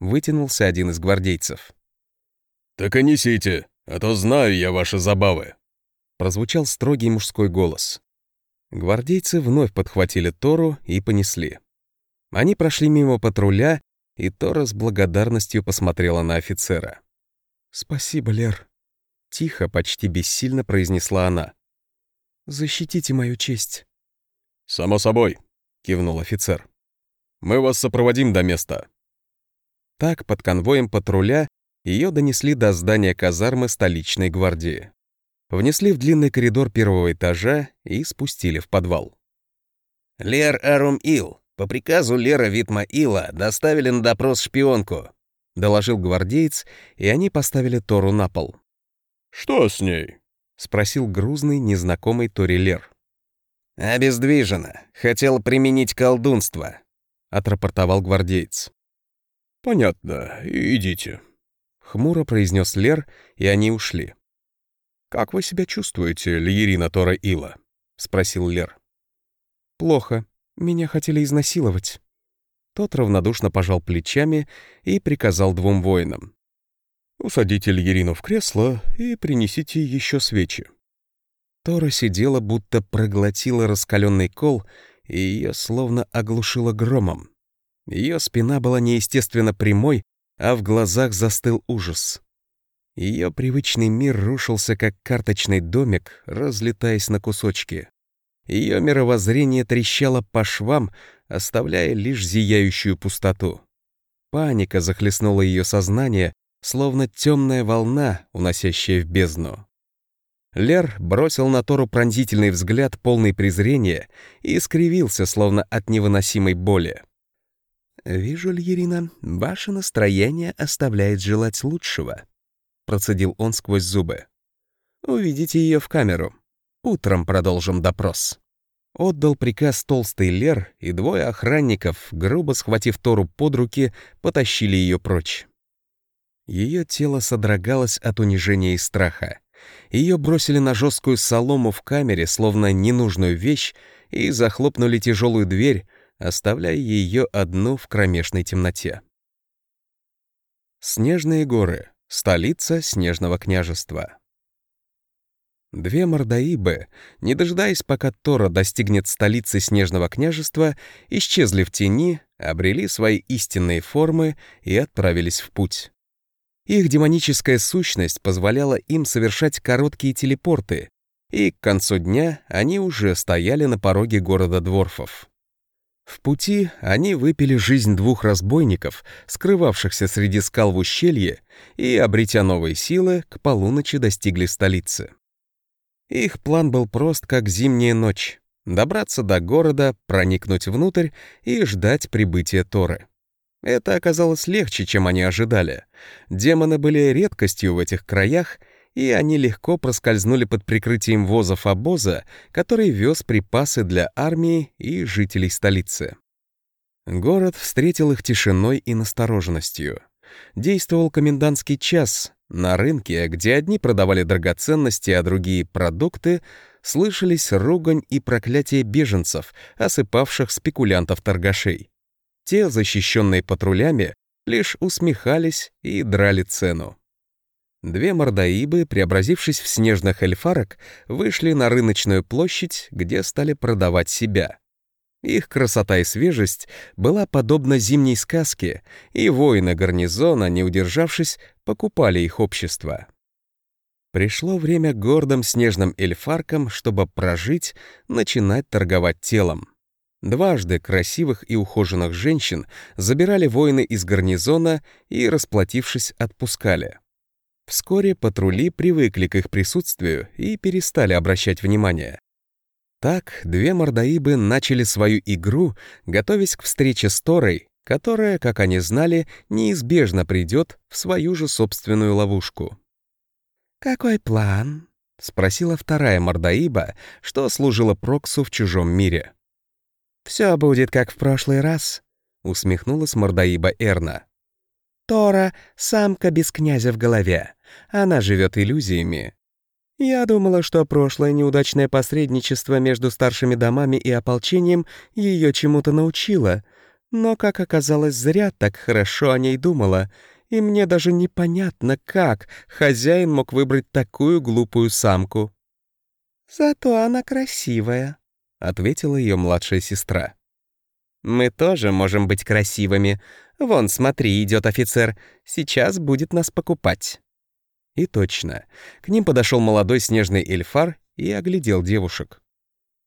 Вытянулся один из гвардейцев. «Так и несите, а то знаю я ваши забавы», — прозвучал строгий мужской голос. Гвардейцы вновь подхватили Тору и понесли. Они прошли мимо патруля, и Тора с благодарностью посмотрела на офицера. «Спасибо, Лер», — тихо, почти бессильно произнесла она. «Защитите мою честь». «Само собой», — кивнул офицер. «Мы вас сопроводим до места». Так, под конвоем патруля, ее донесли до здания казармы столичной гвардии. Внесли в длинный коридор первого этажа и спустили в подвал. «Лер Арум Ил, по приказу Лера Витмаила доставили на допрос шпионку», — доложил гвардеец, и они поставили Тору на пол. «Что с ней?» — спросил грузный, незнакомый Тори Лер. «Обездвижена. Хотел применить колдунство», — отрапортовал гвардеец. «Понятно. Идите», — хмуро произнес Лер, и они ушли. «Как вы себя чувствуете, Лиерина Тора Ила?» — спросил Лер. «Плохо. Меня хотели изнасиловать». Тот равнодушно пожал плечами и приказал двум воинам. «Усадите Льерину в кресло и принесите еще свечи». Тора сидела, будто проглотила раскаленный кол, и ее словно оглушило громом. Ее спина была неестественно прямой, а в глазах застыл ужас. Ее привычный мир рушился, как карточный домик, разлетаясь на кусочки. Ее мировоззрение трещало по швам, оставляя лишь зияющую пустоту. Паника захлестнула ее сознание, словно темная волна, уносящая в бездну. Лер бросил на Тору пронзительный взгляд, полный презрения, и скривился, словно от невыносимой боли. «Вижу, Льерина, ваше настроение оставляет желать лучшего», — процедил он сквозь зубы. «Уведите ее в камеру. Утром продолжим допрос». Отдал приказ толстый Лер, и двое охранников, грубо схватив Тору под руки, потащили ее прочь. Ее тело содрогалось от унижения и страха. Ее бросили на жесткую солому в камере, словно ненужную вещь, и захлопнули тяжелую дверь, оставляя ее одну в кромешной темноте. Снежные горы. Столица Снежного княжества. Две мордаибы, не дожидаясь, пока Тора достигнет столицы Снежного княжества, исчезли в тени, обрели свои истинные формы и отправились в путь. Их демоническая сущность позволяла им совершать короткие телепорты, и к концу дня они уже стояли на пороге города Дворфов. В пути они выпили жизнь двух разбойников, скрывавшихся среди скал в ущелье, и, обретя новые силы, к полуночи достигли столицы. Их план был прост, как зимняя ночь — добраться до города, проникнуть внутрь и ждать прибытия Торы. Это оказалось легче, чем они ожидали. Демоны были редкостью в этих краях, и они легко проскользнули под прикрытием возов обоза, который вез припасы для армии и жителей столицы. Город встретил их тишиной и настороженностью. Действовал комендантский час. На рынке, где одни продавали драгоценности, а другие — продукты, слышались ругань и проклятие беженцев, осыпавших спекулянтов-торгашей. Те, защищенные патрулями, лишь усмехались и драли цену. Две мордаибы, преобразившись в снежных эльфарок, вышли на рыночную площадь, где стали продавать себя. Их красота и свежесть была подобна зимней сказке, и воины гарнизона, не удержавшись, покупали их общество. Пришло время гордым снежным эльфаркам, чтобы прожить, начинать торговать телом. Дважды красивых и ухоженных женщин забирали воины из гарнизона и, расплатившись, отпускали. Вскоре патрули привыкли к их присутствию и перестали обращать внимание. Так две мордаибы начали свою игру, готовясь к встрече с Торой, которая, как они знали, неизбежно придет в свою же собственную ловушку. «Какой план?» — спросила вторая мордаиба, что служила Проксу в чужом мире. «Все будет как в прошлый раз», — усмехнулась мордаиба Эрна. «Тора — самка без князя в голове. Она живет иллюзиями. Я думала, что прошлое неудачное посредничество между старшими домами и ополчением ее чему-то научило, но, как оказалось, зря так хорошо о ней думала, и мне даже непонятно, как хозяин мог выбрать такую глупую самку. «Зато она красивая», ответила ее младшая сестра. «Мы тоже можем быть красивыми. Вон, смотри, идет офицер. Сейчас будет нас покупать». И точно. К ним подошел молодой снежный эльфар и оглядел девушек.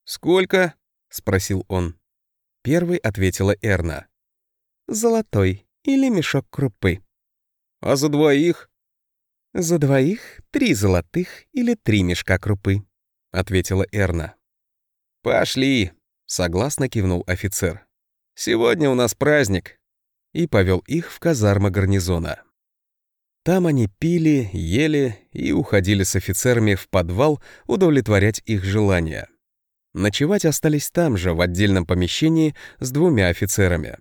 «Сколько?» — спросил он. Первый ответила Эрна. «Золотой или мешок крупы». «А за двоих?» «За двоих три золотых или три мешка крупы», — ответила Эрна. «Пошли!» — согласно кивнул офицер. Сегодня у нас праздник!» И повел их в казармы гарнизона. Там они пили, ели и уходили с офицерами в подвал удовлетворять их желания. Ночевать остались там же, в отдельном помещении, с двумя офицерами.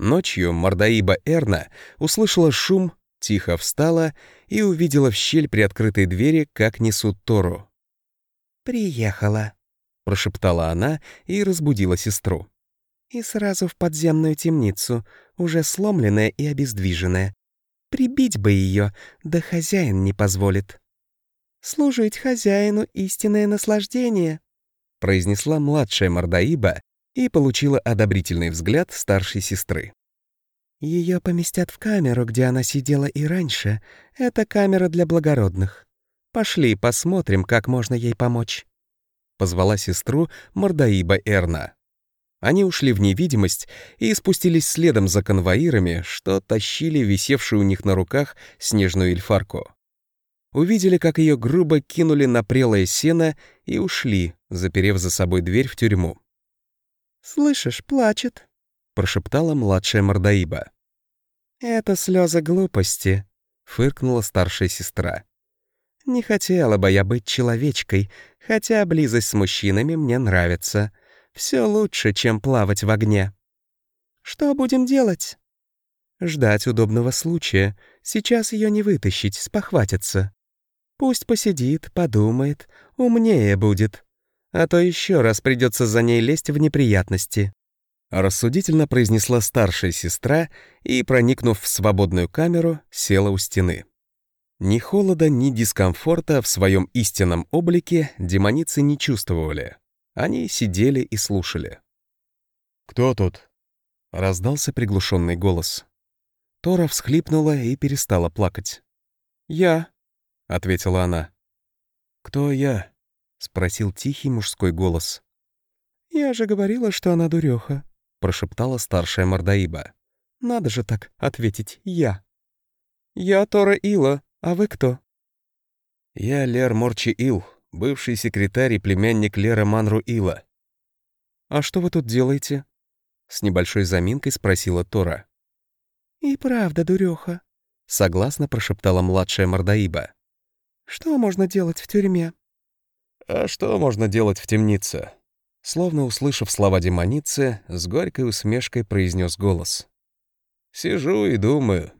Ночью Мардаиба Эрна услышала шум, тихо встала и увидела в щель при открытой двери, как несут Тору. «Приехала», — прошептала она и разбудила сестру. «И сразу в подземную темницу, уже сломленная и обездвиженная. Прибить бы ее, да хозяин не позволит. «Служить хозяину — истинное наслаждение», — произнесла младшая Мордаиба и получила одобрительный взгляд старшей сестры. Ее поместят в камеру, где она сидела и раньше. Это камера для благородных. Пошли, посмотрим, как можно ей помочь». Позвала сестру Мордаиба Эрна. Они ушли в невидимость и спустились следом за конвоирами, что тащили висевшую у них на руках снежную эльфарку. Увидели, как ее грубо кинули на прелое сено и ушли, заперев за собой дверь в тюрьму. «Слышишь, плачет», — прошептала младшая Мордаиба. «Это слезы глупости», — фыркнула старшая сестра. «Не хотела бы я быть человечкой, хотя близость с мужчинами мне нравится. Все лучше, чем плавать в огне. Что будем делать? Ждать удобного случая. Сейчас ее не вытащить, спохватится. Пусть посидит, подумает, умнее будет. А то еще раз придется за ней лезть в неприятности. Рассудительно произнесла старшая сестра и, проникнув в свободную камеру, села у стены. Ни холода, ни дискомфорта в своем истинном облике демоницы не чувствовали. Они сидели и слушали. «Кто тут?» — раздался приглушенный голос. Тора всхлипнула и перестала плакать. «Я», — ответила она. «Кто я?» — спросил тихий мужской голос. «Я же говорила, что она дуреха», — прошептала старшая Мордаиба. «Надо же так ответить «я». «Я Тора Ила, а вы кто?» «Я Лер Морчи Ил, бывший секретарь и племянник Лера Манру-Ила. «А что вы тут делаете?» — с небольшой заминкой спросила Тора. «И правда, дуреха», — согласно прошептала младшая Мордаиба. «Что можно делать в тюрьме?» «А что можно делать в темнице?» Словно услышав слова демоницы, с горькой усмешкой произнес голос. «Сижу и думаю».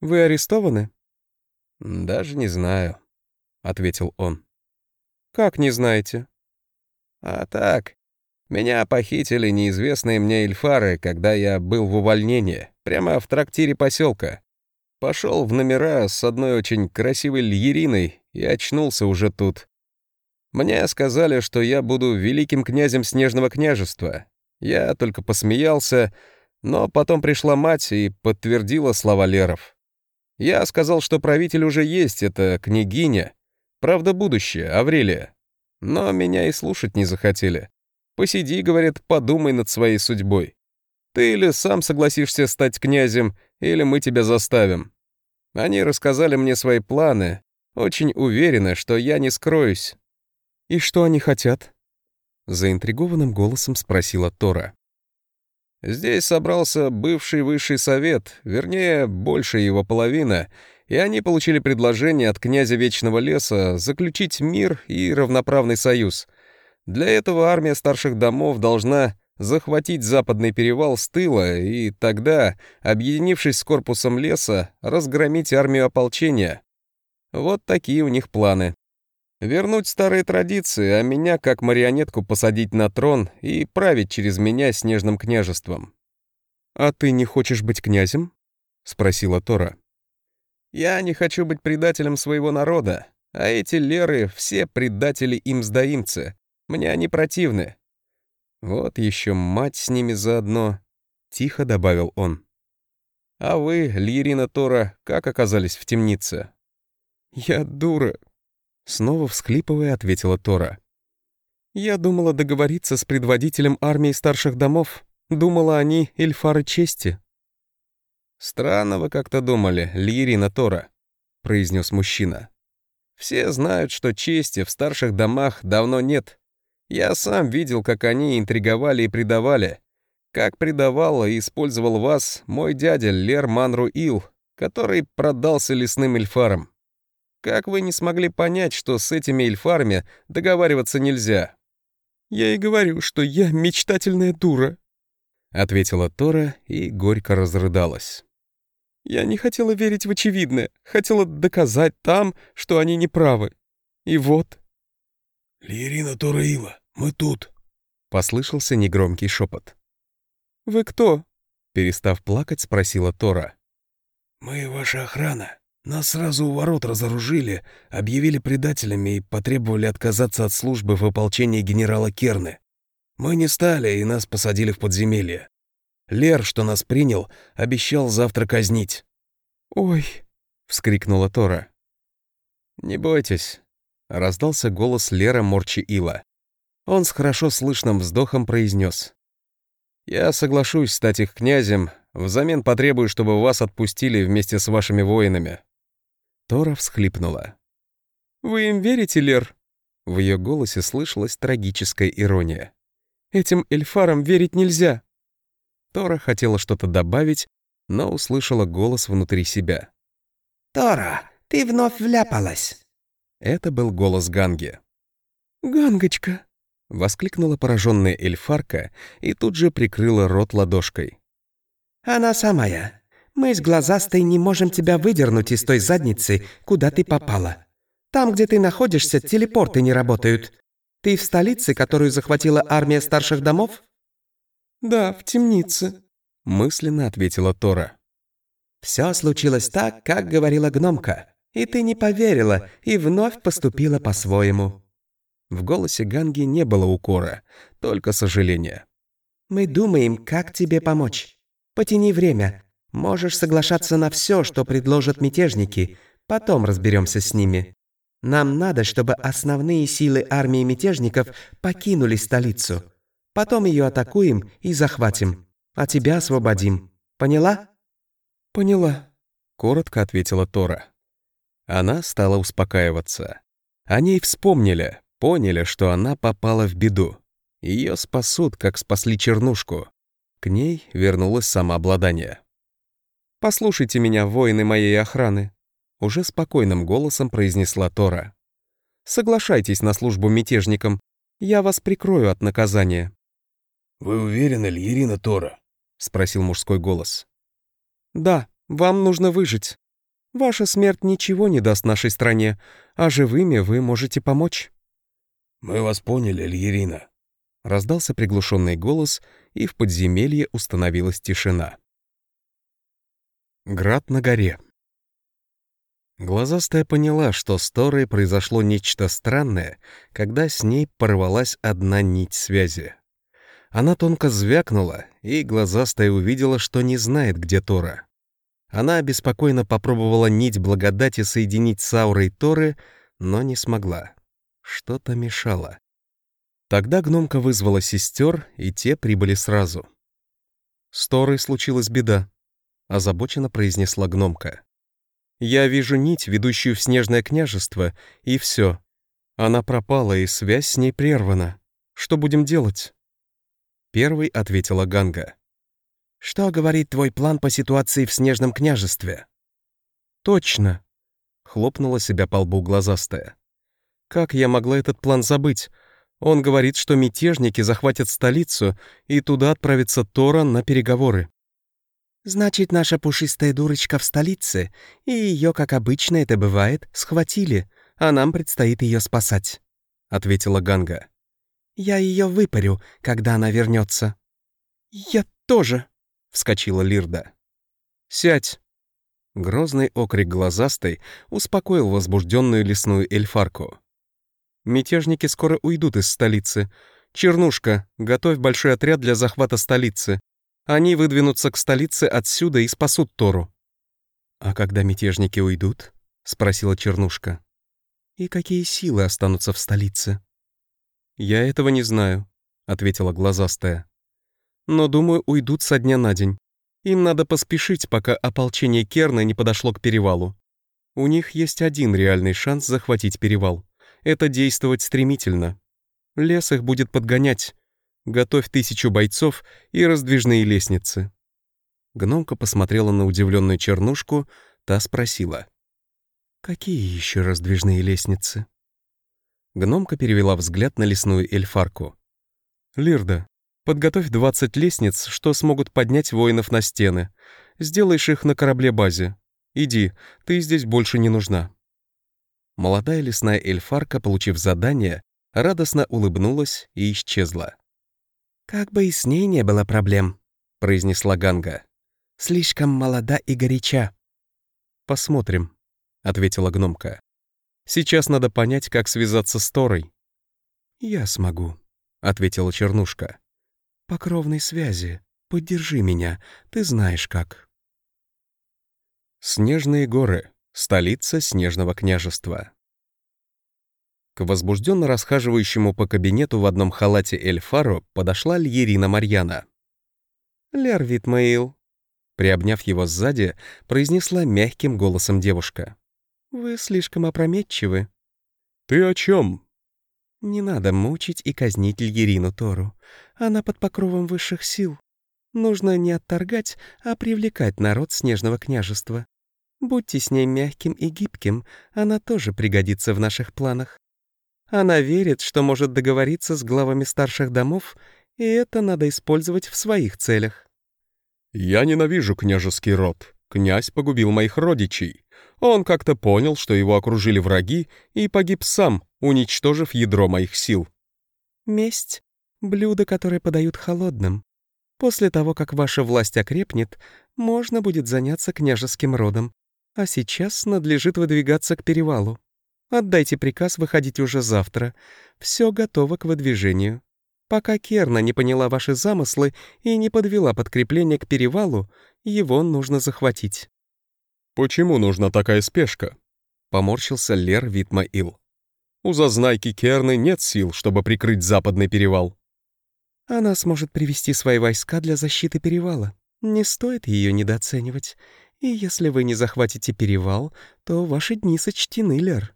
«Вы арестованы?» «Даже не знаю», — ответил он. «Как не знаете?» «А так. Меня похитили неизвестные мне эльфары, когда я был в увольнении, прямо в трактире поселка. Пошел в номера с одной очень красивой льериной и очнулся уже тут. Мне сказали, что я буду великим князем Снежного княжества. Я только посмеялся, но потом пришла мать и подтвердила слова Леров. Я сказал, что правитель уже есть, это княгиня, правда будущее, Аврелия. Но меня и слушать не захотели. Посиди, говорят, подумай над своей судьбой. Ты или сам согласишься стать князем, или мы тебя заставим. Они рассказали мне свои планы, очень уверены, что я не скроюсь. «И что они хотят?» Заинтригованным голосом спросила Тора. Здесь собрался бывший высший совет, вернее, большая его половина, и они получили предложение от князя Вечного Леса заключить мир и равноправный союз. Для этого армия старших домов должна захватить западный перевал с тыла и тогда, объединившись с корпусом леса, разгромить армию ополчения. Вот такие у них планы. Вернуть старые традиции, а меня как марионетку посадить на трон и править через меня снежным княжеством. «А ты не хочешь быть князем?» — спросила Тора. Я не хочу быть предателем своего народа, а эти леры — все предатели и мздоимцы. Мне они противны. Вот еще мать с ними заодно, — тихо добавил он. А вы, Льерина Тора, как оказались в темнице? Я дура, — снова всхлипывая ответила Тора. Я думала договориться с предводителем армии старших домов. Думала, они эльфары чести. «Странно вы как-то думали, Льерина Тора», — произнес мужчина. «Все знают, что чести в старших домах давно нет. Я сам видел, как они интриговали и предавали. как предавал и использовал вас мой дядя Лер Манру Ил, который продался лесным эльфарам. Как вы не смогли понять, что с этими эльфарами договариваться нельзя?» «Я и говорю, что я мечтательная дура», — ответила Тора и горько разрыдалась. «Я не хотела верить в очевидное, хотела доказать там, что они неправы. И вот...» «Лиерина Тораила, мы тут», — послышался негромкий шепот. «Вы кто?» — перестав плакать, спросила Тора. «Мы ваша охрана. Нас сразу у ворот разоружили, объявили предателями и потребовали отказаться от службы в ополчении генерала Керны. Мы не стали, и нас посадили в подземелье. Лер, что нас принял, обещал завтра казнить». «Ой!» — вскрикнула Тора. «Не бойтесь», — раздался голос Лера Морчи Ила. Он с хорошо слышным вздохом произнес. «Я соглашусь стать их князем, взамен потребую, чтобы вас отпустили вместе с вашими воинами». Тора всхлипнула. «Вы им верите, Лер?» В ее голосе слышалась трагическая ирония. «Этим эльфарам верить нельзя». Тора хотела что-то добавить, но услышала голос внутри себя. «Тора, ты вновь вляпалась!» Это был голос Ганги. «Гангочка!» — воскликнула пораженная эльфарка и тут же прикрыла рот ладошкой. «Она самая. Мы с глазастой не можем тебя выдернуть из той задницы, куда ты попала. Там, где ты находишься, телепорты не работают. Ты в столице, которую захватила армия старших домов? Да, в темнице, мысленно ответила Тора. Все случилось так, как говорила гномка. И ты не поверила и вновь поступила по-своему. В голосе Ганги не было укора, только сожаления. Мы думаем, как тебе помочь. Потяни время, Можешь соглашаться на все, что предложат мятежники, потом разберемся с ними. Нам надо, чтобы основные силы армии мятежников покинули столицу. Потом ее атакуем и захватим, а тебя освободим. Поняла? Поняла, коротко ответила Тора. Она стала успокаиваться. Они вспомнили, поняли, что она попала в беду. Ее спасут, как спасли чернушку. К ней вернулось самообладание. «Послушайте меня, воины моей охраны», — уже спокойным голосом произнесла Тора. «Соглашайтесь на службу мятежникам. Я вас прикрою от наказания». «Вы уверены, Ирина Тора?» — спросил мужской голос. «Да, вам нужно выжить. Ваша смерть ничего не даст нашей стране, а живыми вы можете помочь». «Мы вас поняли, Льерина», — раздался приглушенный голос, и в подземелье установилась тишина. Град на горе. Глазастая поняла, что с Торой произошло нечто странное, когда с ней порвалась одна нить связи. Она тонко звякнула, и глазастая увидела, что не знает, где Тора. Она обеспокоенно попробовала нить благодати соединить с аурой Торы, но не смогла. Что-то мешало. Тогда гномка вызвала сестер, и те прибыли сразу. С Торой случилась беда озабоченно произнесла гномка. «Я вижу нить, ведущую в Снежное княжество, и все. Она пропала, и связь с ней прервана. Что будем делать?» Первый ответила Ганга. «Что говорит твой план по ситуации в Снежном княжестве?» «Точно!» — хлопнула себя по лбу глазастая. «Как я могла этот план забыть? Он говорит, что мятежники захватят столицу, и туда отправится Тора на переговоры. Значит, наша пушистая дурочка в столице, и ее, как обычно это бывает, схватили, а нам предстоит ее спасать», — ответила Ганга. «Я ее выпарю, когда она вернется. «Я тоже», — вскочила Лирда. «Сядь!» Грозный окрик глазастой успокоил возбужденную лесную эльфарку. «Мятежники скоро уйдут из столицы. Чернушка, готовь большой отряд для захвата столицы. Они выдвинутся к столице отсюда и спасут Тору». «А когда мятежники уйдут?» — спросила Чернушка. «И какие силы останутся в столице?» «Я этого не знаю», — ответила глазастая. «Но, думаю, уйдут со дня на день. Им надо поспешить, пока ополчение Керна не подошло к перевалу. У них есть один реальный шанс захватить перевал. Это действовать стремительно. Лес их будет подгонять. Готовь тысячу бойцов и раздвижные лестницы». Гномка посмотрела на удивленную чернушку, та спросила. «Какие еще раздвижные лестницы?» Гномка перевела взгляд на лесную эльфарку. «Лирда, подготовь 20 лестниц, что смогут поднять воинов на стены. Сделаешь их на корабле-базе. Иди, ты здесь больше не нужна». Молодая лесная эльфарка, получив задание, радостно улыбнулась и исчезла. «Как бы и с ней не было проблем», — произнесла Ганга. «Слишком молода и горяча». «Посмотрим», — ответила гномка. «Сейчас надо понять, как связаться с Торой». «Я смогу», — ответила Чернушка. «По кровной связи. Поддержи меня, ты знаешь как». Снежные горы. Столица Снежного княжества. К возбужденно расхаживающему по кабинету в одном халате Эльфару подошла Льерина Марьяна. «Лер Витмаил», приобняв его сзади, произнесла мягким голосом девушка. «Вы слишком опрометчивы». «Ты о чем? «Не надо мучить и казнить Льерину Тору. Она под покровом высших сил. Нужно не отторгать, а привлекать народ Снежного княжества. Будьте с ней мягким и гибким, она тоже пригодится в наших планах. Она верит, что может договориться с главами старших домов, и это надо использовать в своих целях. «Я ненавижу княжеский род. Князь погубил моих родичей. Он как-то понял, что его окружили враги, и погиб сам, уничтожив ядро моих сил». «Месть — блюдо, которое подают холодным. После того, как ваша власть окрепнет, можно будет заняться княжеским родом. А сейчас надлежит выдвигаться к перевалу. Отдайте приказ выходить уже завтра. Все готово к выдвижению. Пока Керна не поняла ваши замыслы и не подвела подкрепление к перевалу, его нужно захватить». «Почему нужна такая спешка?» — поморщился Лер Витмаил. «У зазнайки Керны нет сил, чтобы прикрыть западный перевал». «Она сможет привести свои войска для защиты перевала. Не стоит ее недооценивать. И если вы не захватите перевал, то ваши дни сочтены, Лер».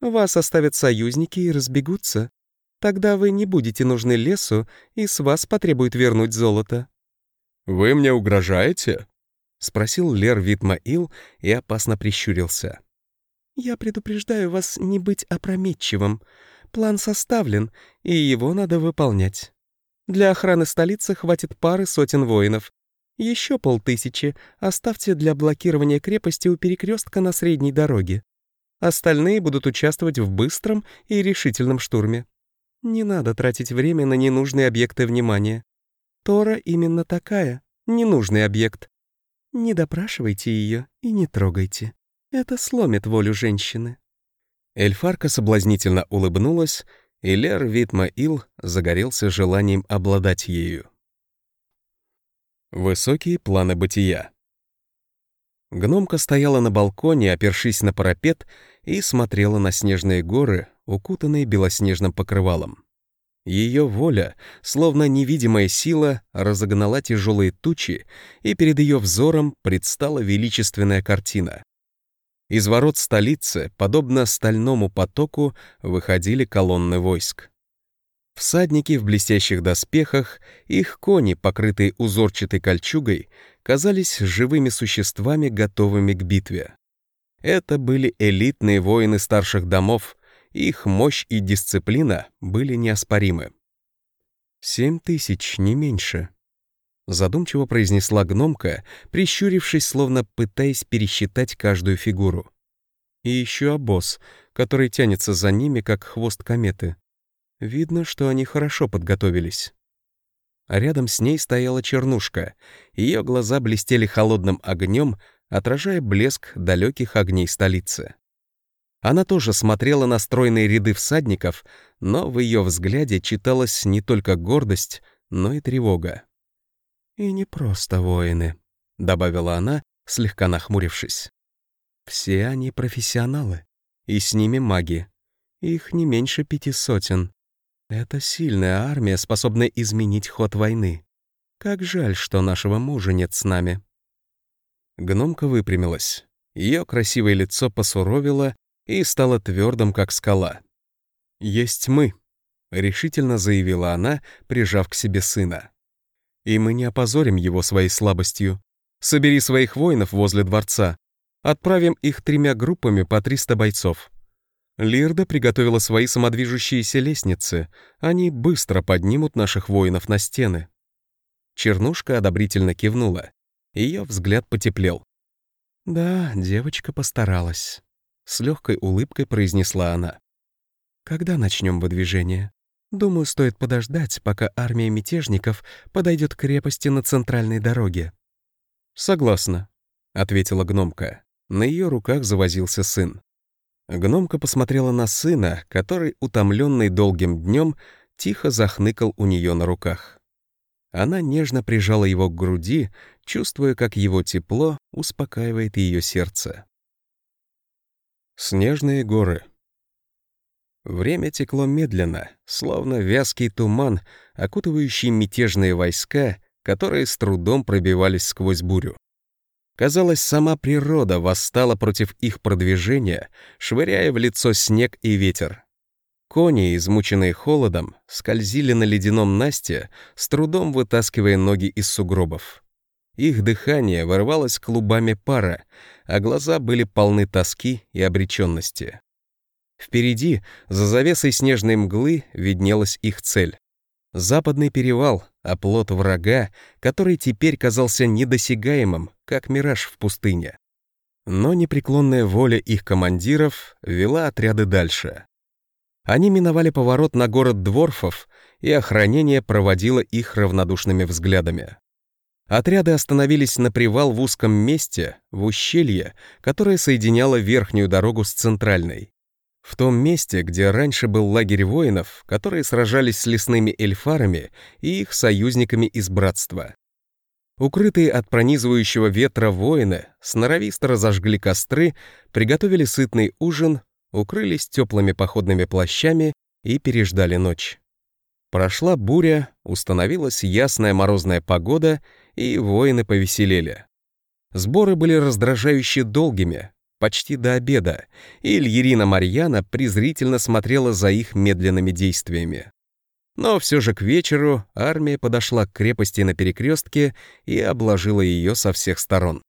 Вас оставят союзники и разбегутся. Тогда вы не будете нужны лесу, и с вас потребуют вернуть золото». «Вы мне угрожаете?» — спросил Лер Витмаил и опасно прищурился. «Я предупреждаю вас не быть опрометчивым. План составлен, и его надо выполнять. Для охраны столицы хватит пары сотен воинов. Еще полтысячи оставьте для блокирования крепости у перекрестка на средней дороге. Остальные будут участвовать в быстром и решительном штурме. Не надо тратить время на ненужные объекты внимания. Тора именно такая, ненужный объект. Не допрашивайте ее и не трогайте. Это сломит волю женщины. Эльфарка соблазнительно улыбнулась, и Лер Витмаил загорелся желанием обладать ею. Высокие планы бытия Гномка стояла на балконе, опершись на парапет, и смотрела на снежные горы, укутанные белоснежным покрывалом. Ее воля, словно невидимая сила, разогнала тяжелые тучи, и перед ее взором предстала величественная картина. Из ворот столицы, подобно стальному потоку, выходили колонны войск. Всадники в блестящих доспехах, их кони, покрытые узорчатой кольчугой, казались живыми существами, готовыми к битве. Это были элитные воины старших домов, их мощь и дисциплина были неоспоримы. «Семь тысяч, не меньше», — задумчиво произнесла гномка, прищурившись, словно пытаясь пересчитать каждую фигуру. И еще обоз, который тянется за ними, как хвост кометы. Видно, что они хорошо подготовились а рядом с ней стояла чернушка. Ее глаза блестели холодным огнем, отражая блеск далеких огней столицы. Она тоже смотрела на стройные ряды всадников, но в ее взгляде читалась не только гордость, но и тревога. «И не просто воины», — добавила она, слегка нахмурившись. «Все они профессионалы, и с ними маги. Их не меньше пяти сотен. Это сильная армия, способная изменить ход войны. Как жаль, что нашего мужа нет с нами». Гномка выпрямилась. Ее красивое лицо посуровило и стало твердым, как скала. «Есть мы», — решительно заявила она, прижав к себе сына. «И мы не опозорим его своей слабостью. Собери своих воинов возле дворца. Отправим их тремя группами по 300 бойцов. Лирда приготовила свои самодвижущиеся лестницы. Они быстро поднимут наших воинов на стены». Чернушка одобрительно кивнула. Ее взгляд потеплел. «Да, девочка постаралась», — с легкой улыбкой произнесла она. «Когда начнем выдвижение? Думаю, стоит подождать, пока армия мятежников подойдет к крепости на центральной дороге». «Согласна», — ответила гномка. На ее руках завозился сын. Гномка посмотрела на сына, который, утомленный долгим днем, тихо захныкал у нее на руках. Она нежно прижала его к груди, чувствуя, как его тепло успокаивает ее сердце. Снежные горы. Время текло медленно, словно вязкий туман, окутывающий мятежные войска, которые с трудом пробивались сквозь бурю. Казалось, сама природа восстала против их продвижения, швыряя в лицо снег и ветер. Кони, измученные холодом, скользили на ледяном Насте, с трудом вытаскивая ноги из сугробов. Их дыхание вырывалось клубами пара, а глаза были полны тоски и обреченности. Впереди, за завесой снежной мглы, виднелась их цель. Западный перевал, оплот врага, который теперь казался недосягаемым, как мираж в пустыне. Но непреклонная воля их командиров вела отряды дальше. Они миновали поворот на город Дворфов, и охранение проводило их равнодушными взглядами. Отряды остановились на привал в узком месте, в ущелье, которое соединяло верхнюю дорогу с центральной. В том месте, где раньше был лагерь воинов, которые сражались с лесными эльфарами и их союзниками из братства. Укрытые от пронизывающего ветра воины сноровисто разожгли костры, приготовили сытный ужин, укрылись теплыми походными плащами и переждали ночь. Прошла буря, установилась ясная морозная погода, и воины повеселели. Сборы были раздражающе долгими, почти до обеда, и Ильерина Марьяна презрительно смотрела за их медленными действиями. Но все же к вечеру армия подошла к крепости на перекрестке и обложила ее со всех сторон.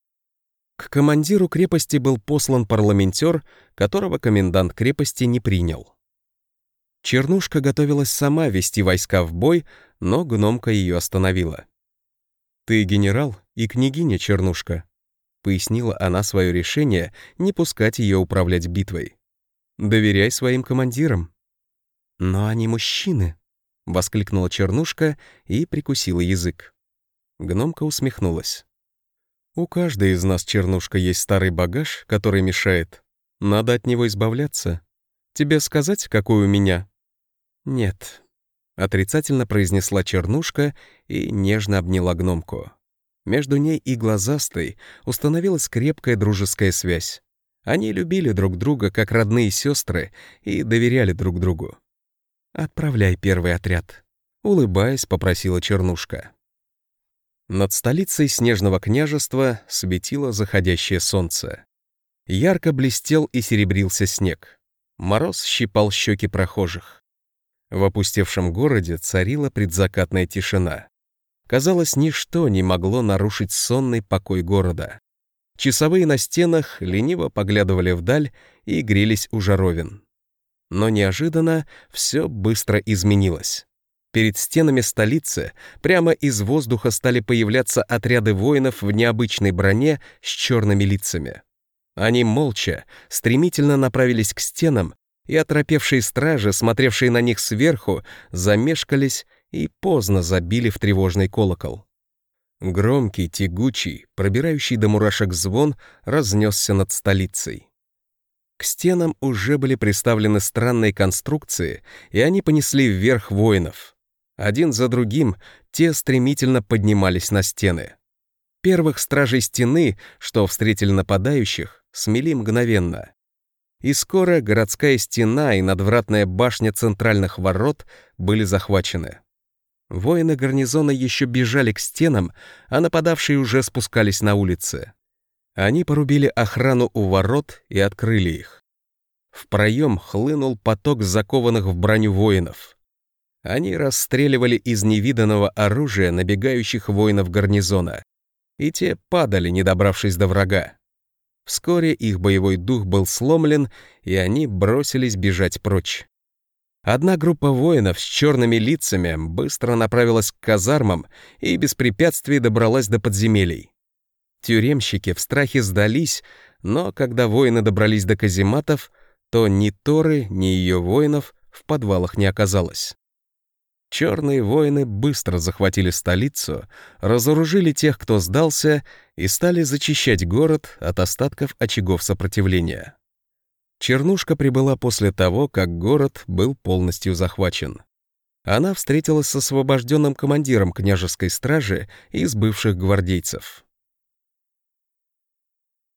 К командиру крепости был послан парламентер, которого комендант крепости не принял. Чернушка готовилась сама вести войска в бой, но гномка ее остановила. «Ты генерал и княгиня Чернушка», — пояснила она свое решение не пускать ее управлять битвой. «Доверяй своим командирам». «Но они мужчины», — воскликнула Чернушка и прикусила язык. Гномка усмехнулась. У каждой из нас, чернушка, есть старый багаж, который мешает. Надо от него избавляться. Тебе сказать, какой у меня? Нет. Отрицательно произнесла чернушка и нежно обняла гномку. Между ней и глазастой установилась крепкая дружеская связь. Они любили друг друга как родные сестры и доверяли друг другу. «Отправляй первый отряд», — улыбаясь, попросила Чернушка. Над столицей Снежного княжества светило заходящее солнце. Ярко блестел и серебрился снег. Мороз щипал щеки прохожих. В опустевшем городе царила предзакатная тишина. Казалось, ничто не могло нарушить сонный покой города. Часовые на стенах лениво поглядывали вдаль и грелись у жаровин. Но неожиданно все быстро изменилось. Перед стенами столицы прямо из воздуха стали появляться отряды воинов в необычной броне с черными лицами. Они молча, стремительно направились к стенам, и оторопевшие стражи, смотревшие на них сверху, замешкались и поздно забили в тревожный колокол. Громкий, тягучий, пробирающий до мурашек звон разнесся над столицей. К стенам уже были приставлены странные конструкции, и они понесли вверх воинов. Один за другим те стремительно поднимались на стены. Первых стражей стены, что встретили нападающих, смели мгновенно. И скоро городская стена и надвратная башня центральных ворот были захвачены. Воины гарнизона еще бежали к стенам, а нападавшие уже спускались на улицы. Они порубили охрану у ворот и открыли их. В проем хлынул поток закованных в броню воинов. Они расстреливали из невиданного оружия набегающих воинов гарнизона, и те падали, не добравшись до врага. Вскоре их боевой дух был сломлен, и они бросились бежать прочь. Одна группа воинов с черными лицами быстро направилась к казармам и без препятствий добралась до подземелий. Тюремщики в страхе сдались, но когда воины добрались до казематов, то ни Торы, ни ее воинов в подвалах не оказалось. Черные воины быстро захватили столицу, разоружили тех, кто сдался, и стали зачищать город от остатков очагов сопротивления. Чернушка прибыла после того, как город был полностью захвачен. Она встретилась с освобожденным командиром княжеской стражи из бывших гвардейцев.